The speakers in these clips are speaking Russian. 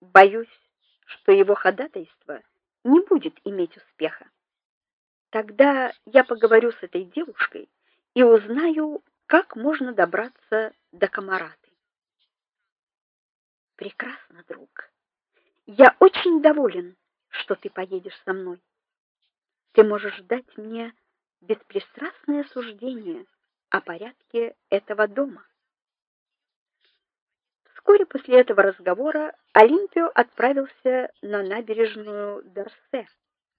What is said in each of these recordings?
боюсь, что его ходатайство не будет иметь успеха. Тогда я поговорю с этой девушкой и узнаю, как можно добраться до Камараты. Прекрасно, друг. Я очень доволен, что ты поедешь со мной. Ты можешь дать мне беспристрастное суждение о порядке этого дома. Вскоре после этого разговора Олимпио отправился на набережную Дарсе,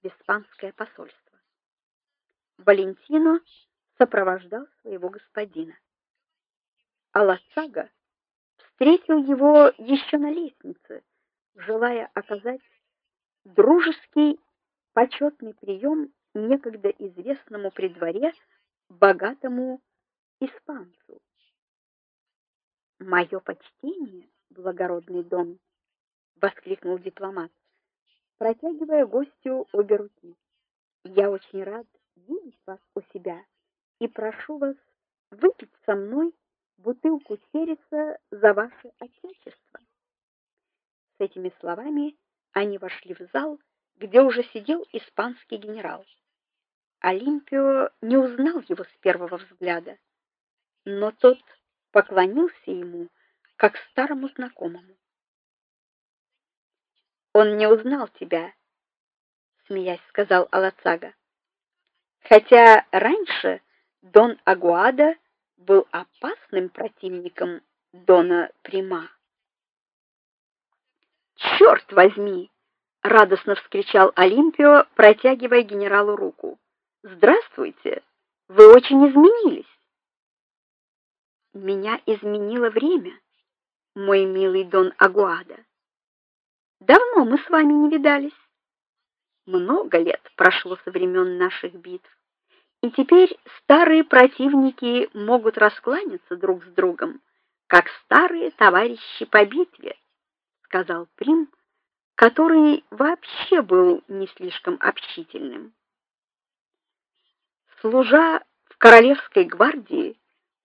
в испанское посольство. Валентино сопровождал своего господина. А Лацага встретил его еще на лестнице, желая оказать дружеский почетный прием некогда известному при дворе богатому испанцу. Мое почтение, благородный дом, воскликнул дипломат, протягивая гостю обе руки. Я очень рад видеть вас у себя и прошу вас выпить со мной бутылку сереса за ваше отечество. С этими словами они вошли в зал, где уже сидел испанский генерал. Олимпио не узнал его с первого взгляда, но тот поклонился ему как старому знакомому. Он не узнал тебя, смеясь сказал Алацага. Хотя раньше Дон Агуада был опасным противником Дона Прима. «Черт возьми, радостно вскричал Олимпио, протягивая генералу руку. Здравствуйте. Вы очень изменились. Меня изменило время, мой милый Дон Агуада. Давно мы с вами не видались. Много лет прошло со времен наших битв, и теперь старые противники могут раскланяться друг с другом, как старые товарищи по битве, сказал Прим, который вообще был не слишком общительным. Служа в королевской гвардии,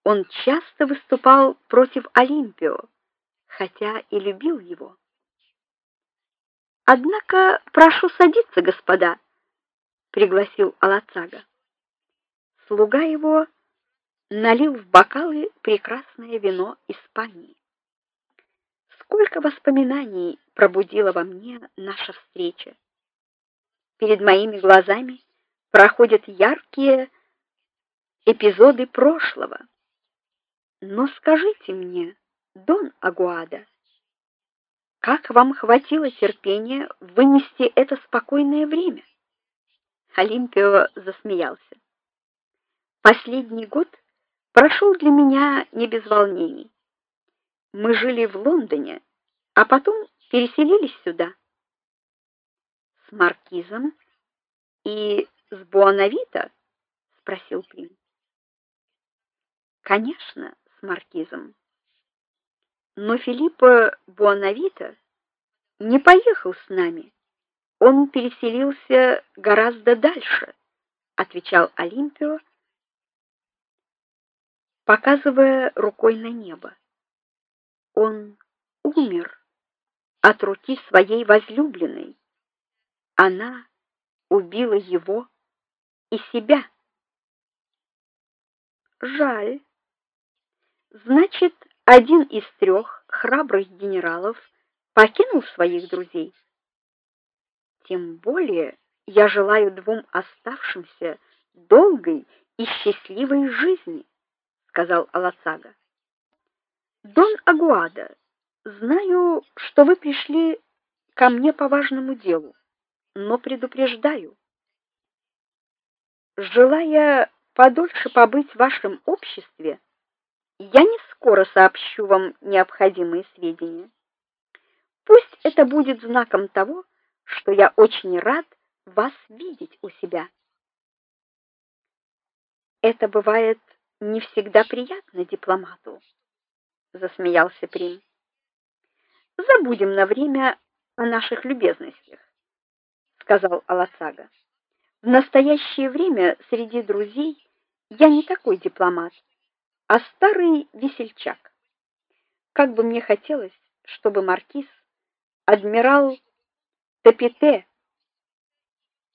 он часто выступал против Олимпио, хотя и любил его. Однако, прошу садиться, господа, пригласил Алацага. Слуга его налил в бокалы прекрасное вино Испании. Сколько воспоминаний пробудила во мне наша встреча. Перед моими глазами проходят яркие эпизоды прошлого. Но скажите мне, Дон Агуада, как вам хватило терпения вынести это спокойное время? Олимпио засмеялся. Последний год прошел для меня не без волнений. Мы жили в Лондоне, а потом переселились сюда. С маркизом и с Буанавита, спросил Прим. Конечно, с маркизом. Но Филиппо Буанавита не поехал с нами. Он переселился гораздо дальше, отвечал Олимпио, показывая рукой на небо. Он умер от руки своей возлюбленной. Она убила его и себя. Жаль. Значит, один из трех храбрых генералов покинул своих друзей. Тем более я желаю двум оставшимся долгой и счастливой жизни, сказал Аласага. Дон Агуада, знаю, что вы пришли ко мне по важному делу, но предупреждаю, желая подольше побыть в вашем обществе, я не скоро сообщу вам необходимые сведения. Пусть это будет знаком того, что я очень рад вас видеть у себя. Это бывает не всегда приятно дипломату засмеялся Прим. Забудем на время о наших любезностях, сказал Алацага. В настоящее время среди друзей я не такой дипломат, а старый весельчак. Как бы мне хотелось, чтобы маркиз адмирал Тепете